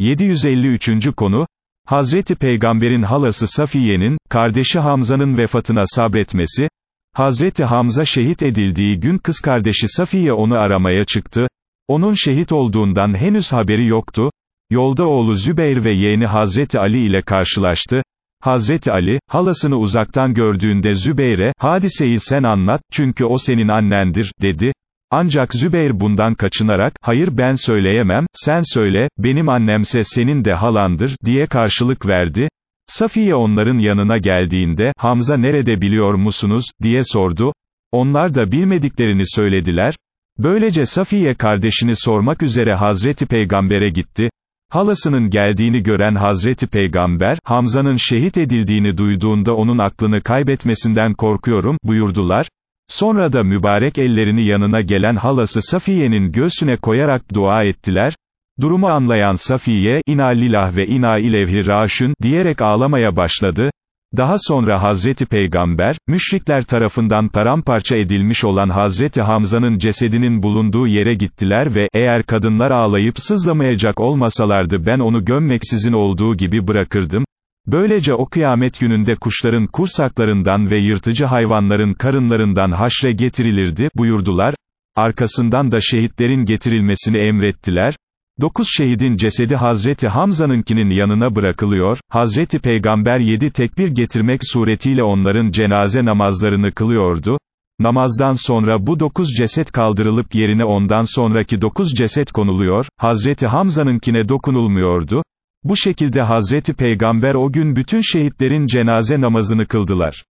753. konu, Hazreti Peygamber'in halası Safiye'nin, kardeşi Hamza'nın vefatına sabretmesi, Hazreti Hamza şehit edildiği gün kız kardeşi Safiye onu aramaya çıktı, onun şehit olduğundan henüz haberi yoktu, yolda oğlu Zübeyir ve yeğeni Hazreti Ali ile karşılaştı, Hazreti Ali, halasını uzaktan gördüğünde Zübeyir'e, hadiseyi sen anlat, çünkü o senin annendir, dedi, ancak Zübeyir bundan kaçınarak, hayır ben söyleyemem, sen söyle, benim annemse senin de halandır, diye karşılık verdi. Safiye onların yanına geldiğinde, Hamza nerede biliyor musunuz, diye sordu. Onlar da bilmediklerini söylediler. Böylece Safiye kardeşini sormak üzere Hazreti Peygamber'e gitti. Halasının geldiğini gören Hazreti Peygamber, Hamza'nın şehit edildiğini duyduğunda onun aklını kaybetmesinden korkuyorum, buyurdular. Sonra da mübarek ellerini yanına gelen halası Safiye'nin göğsüne koyarak dua ettiler. Durumu anlayan Safiye, ina lilah ve ina ilevhi raşün, diyerek ağlamaya başladı. Daha sonra Hazreti Peygamber, müşrikler tarafından paramparça edilmiş olan Hazreti Hamza'nın cesedinin bulunduğu yere gittiler ve, eğer kadınlar ağlayıp sızlamayacak olmasalardı ben onu gömmeksizin olduğu gibi bırakırdım. Böylece o kıyamet gününde kuşların kursaklarından ve yırtıcı hayvanların karınlarından haşre getirilirdi, buyurdular. Arkasından da şehitlerin getirilmesini emrettiler. Dokuz şehidin cesedi Hazreti Hamza'nınkinin yanına bırakılıyor, Hazreti Peygamber yedi tekbir getirmek suretiyle onların cenaze namazlarını kılıyordu, Namazdan sonra bu dokuz ceset kaldırılıp yerine ondan sonraki dokuz ceset konuluyor, Hazreti Hamza'nınkine dokunulmuyordu, bu şekilde Hazreti Peygamber o gün bütün şehitlerin cenaze namazını kıldılar.